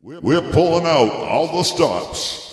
We're pulling out all the stops.